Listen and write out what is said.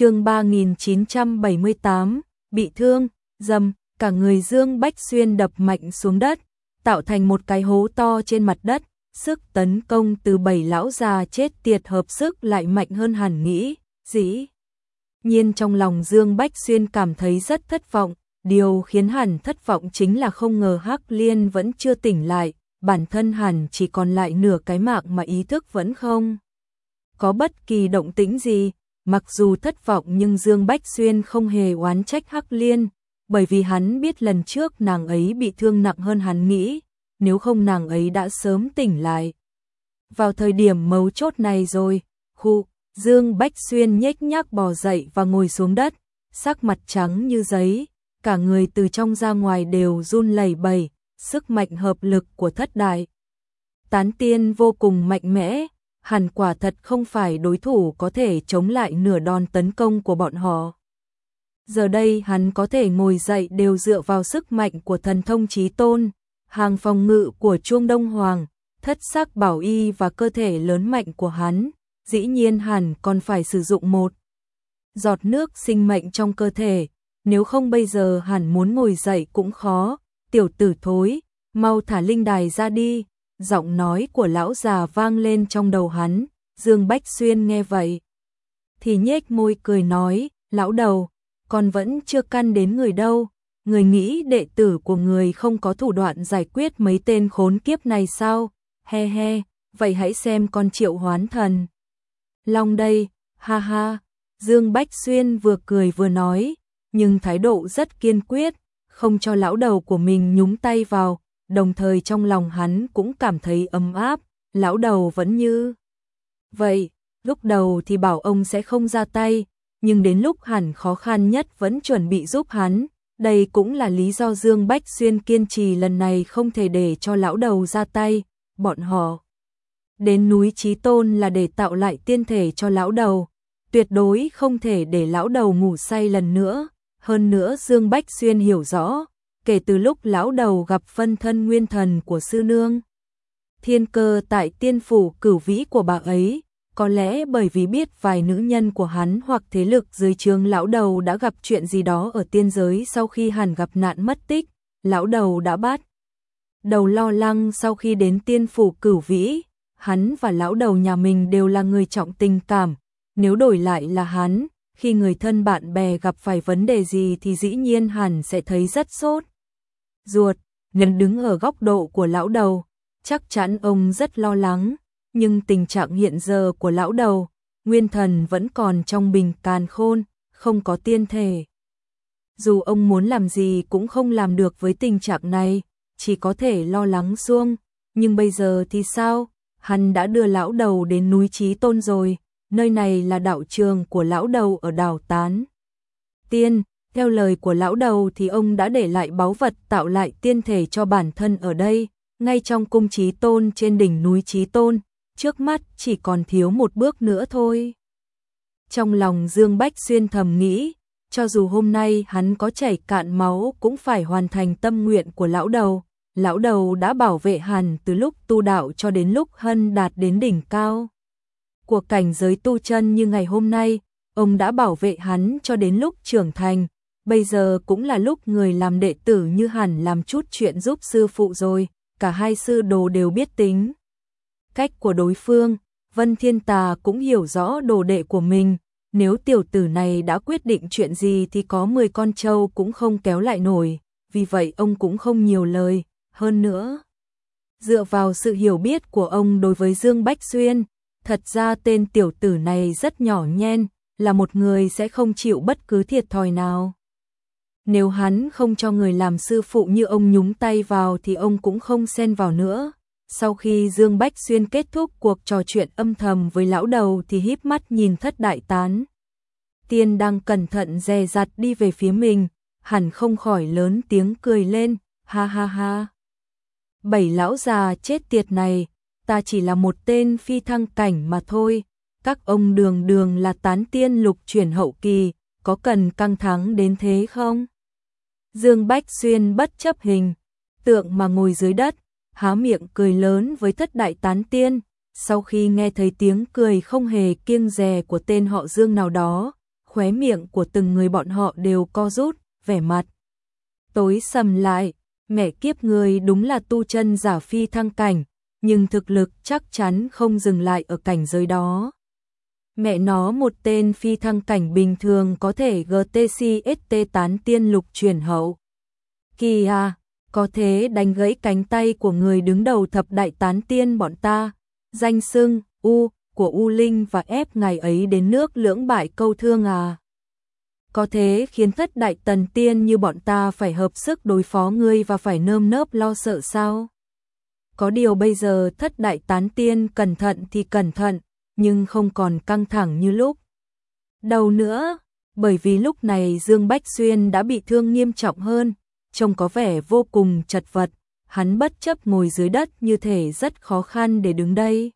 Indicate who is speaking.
Speaker 1: chương 3978, bị thương, dầm, cả người Dương Bách Xuyên đập mạnh xuống đất, tạo thành một cái hố to trên mặt đất, sức tấn công từ bảy lão già chết tiệt hợp sức lại mạnh hơn hẳn nghĩ, dĩ. Nhiên trong lòng Dương Bách Xuyên cảm thấy rất thất vọng, điều khiến hẳn thất vọng chính là không ngờ Hắc Liên vẫn chưa tỉnh lại, bản thân hẳn chỉ còn lại nửa cái mạng mà ý thức vẫn không. Có bất kỳ động tĩnh gì, mặc dù thất vọng nhưng Dương Bách Xuyên không hề oán trách Hắc Liên, bởi vì hắn biết lần trước nàng ấy bị thương nặng hơn hắn nghĩ, nếu không nàng ấy đã sớm tỉnh lại. Vào thời điểm mấu chốt này rồi, khu, Dương Bách Xuyên nhếch nhác bò dậy và ngồi xuống đất, sắc mặt trắng như giấy, cả người từ trong ra ngoài đều run lẩy bẩy, sức mạnh hợp lực của thất đại. Tán tiên vô cùng mạnh mẽ, hẳn quả thật không phải đối thủ có thể chống lại nửa đòn tấn công của bọn họ. Giờ đây hắn có thể ngồi dậy đều dựa vào sức mạnh của thần thông trí tôn, hàng phòng ngự của Chuông Đông Hoàng, thất sắc bảo y và cơ thể lớn mạnh của hắn, dĩ nhiên hẳn còn phải sử dụng một giọt nước sinh mệnh trong cơ thể, nếu không bây giờ hẳn muốn ngồi dậy cũng khó, tiểu tử thối, mau thả linh đài ra đi, giọng nói của lão già vang lên trong đầu hắn, Dương Bách Xuyên nghe vậy. Thì nhếch môi cười nói, lão đầu, con vẫn chưa căn đến người đâu, người nghĩ đệ tử của người không có thủ đoạn giải quyết mấy tên khốn kiếp này sao, he he, vậy hãy xem con triệu hoán thần. Long đây, ha ha, Dương Bách Xuyên vừa cười vừa nói, nhưng thái độ rất kiên quyết, không cho lão đầu của mình nhúng tay vào, đồng thời trong lòng hắn cũng cảm thấy ấm áp, lão đầu vẫn như. Vậy, lúc đầu thì bảo ông sẽ không ra tay, nhưng đến lúc hẳn khó khăn nhất vẫn chuẩn bị giúp hắn, đây cũng là lý do Dương Bách Xuyên kiên trì lần này không thể để cho lão đầu ra tay, bọn họ. Đến núi Chí Tôn là để tạo lại tiên thể cho lão đầu, tuyệt đối không thể để lão đầu ngủ say lần nữa, hơn nữa Dương Bách Xuyên hiểu rõ, kể từ lúc lão đầu gặp phân thân nguyên thần của sư nương. Thiên cơ tại tiên phủ cửu vĩ của bà ấy, có lẽ bởi vì biết vài nữ nhân của hắn hoặc thế lực dưới trường lão đầu đã gặp chuyện gì đó ở tiên giới sau khi hẳn gặp nạn mất tích, lão đầu đã bắt. Đầu lo lắng sau khi đến tiên phủ cửu vĩ, hắn và lão đầu nhà mình đều là người trọng tình cảm, nếu đổi lại là hắn, khi người thân bạn bè gặp phải vấn đề gì thì dĩ nhiên hẳn sẽ thấy rất sốt. Ruột, nhân đứng ở góc độ của lão đầu, chắc chắn ông rất lo lắng, nhưng tình trạng hiện giờ của lão đầu, nguyên thần vẫn còn trong bình càn khôn, không có tiên thể. Dù ông muốn làm gì cũng không làm được với tình trạng này, chỉ có thể lo lắng xuông, nhưng bây giờ thì sao? Hắn đã đưa lão đầu đến núi chí Tôn rồi, nơi này là đạo trường của lão đầu ở đảo Tán. Tiên, theo lời của lão đầu thì ông đã để lại báu vật tạo lại tiên thể cho bản thân ở đây, ngay trong cung Trí Tôn trên đỉnh núi Trí Tôn, trước mắt chỉ còn thiếu một bước nữa thôi. Trong lòng Dương Bách Xuyên thầm nghĩ, cho dù hôm nay hắn có chảy cạn máu cũng phải hoàn thành tâm nguyện của lão đầu. Lão đầu đã bảo vệ hàn từ lúc tu đạo cho đến lúc hân đạt đến đỉnh cao. Của cảnh giới tu chân như ngày hôm nay, ông đã bảo vệ hắn cho đến lúc trưởng thành, bây giờ cũng là lúc người làm đệ tử như hẳn làm chút chuyện giúp sư phụ rồi, cả hai sư đồ đều biết tính cách của đối phương, Vân Thiên Tà cũng hiểu rõ đồ đệ của mình, nếu tiểu tử này đã quyết định chuyện gì thì có 10 con trâu cũng không kéo lại nổi, vì vậy ông cũng không nhiều lời, hơn nữa. Dựa vào sự hiểu biết của ông đối với Dương Bách Xuyên, thật ra tên tiểu tử này rất nhỏ nhen, là một người sẽ không chịu bất cứ thiệt thòi nào. Nếu hắn không cho người làm sư phụ như ông nhúng tay vào thì ông cũng không xen vào nữa. Sau khi Dương Bách Xuyên kết thúc cuộc trò chuyện âm thầm với lão đầu thì híp mắt nhìn thất đại tán. Tiên đang cẩn thận dè dặt đi về phía mình, hẳn không khỏi lớn tiếng cười lên, ha ha ha. Bảy lão già chết tiệt này, ta chỉ là một tên phi thăng cảnh mà thôi, các ông đường đường là tán tiên lục chuyển hậu kỳ, có cần căng thẳng đến thế không? Dương Bách Xuyên bất chấp hình, tượng mà ngồi dưới đất, há miệng cười lớn với thất đại tán tiên, sau khi nghe thấy tiếng cười không hề kiêng dè của tên họ Dương nào đó, khóe miệng của từng người bọn họ đều co rút, vẻ mặt. Tối sầm lại, mẹ kiếp người đúng là tu chân giả phi thăng cảnh, nhưng thực lực chắc chắn không dừng lại ở cảnh giới đó. Mẹ nó một tên phi thăng cảnh bình thường có thể GTCST tán tiên lục chuyển hậu. Kỳ à, có thế đánh gãy cánh tay của người đứng đầu thập đại tán tiên bọn ta, danh xưng, U, của U Linh và ép ngày ấy đến nước lưỡng bại câu thương à. Có thế khiến thất đại tần tiên như bọn ta phải hợp sức đối phó ngươi và phải nơm nớp lo sợ sao? Có điều bây giờ thất đại tán tiên cẩn thận thì cẩn thận, nhưng không còn căng thẳng như lúc. Đầu nữa, bởi vì lúc này Dương Bách Xuyên đã bị thương nghiêm trọng hơn, trông có vẻ vô cùng chật vật, hắn bất chấp ngồi dưới đất như thể rất khó khăn để đứng đây.